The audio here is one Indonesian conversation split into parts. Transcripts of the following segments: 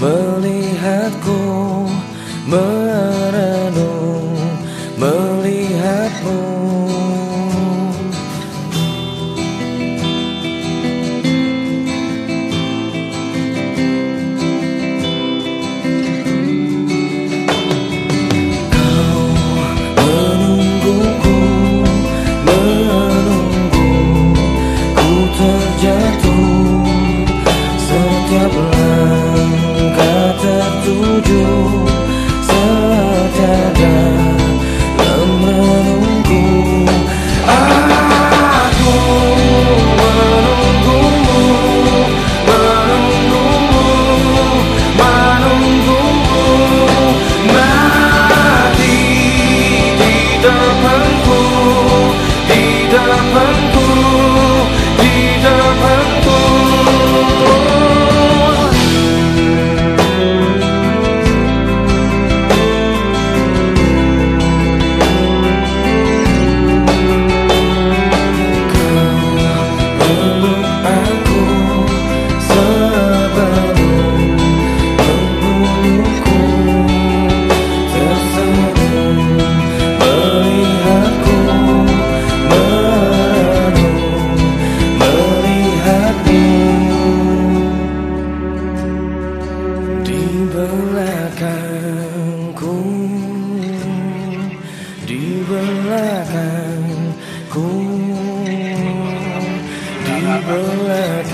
melihatku merenung melihatmu You. Belakangku. Di belakangku. Di belakangku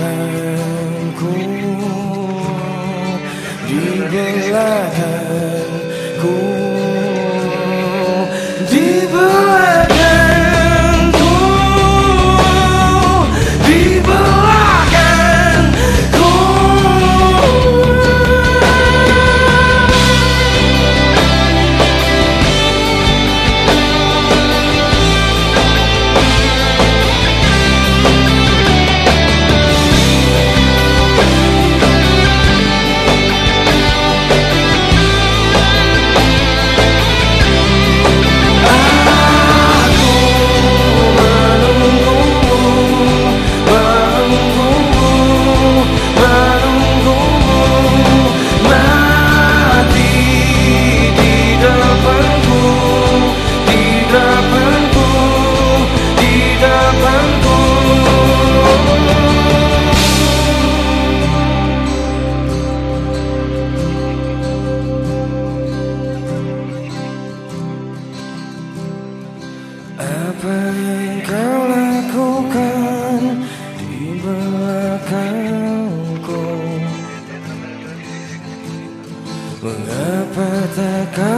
Apa yang kau lakukan di belakangku? Mengapa tak kau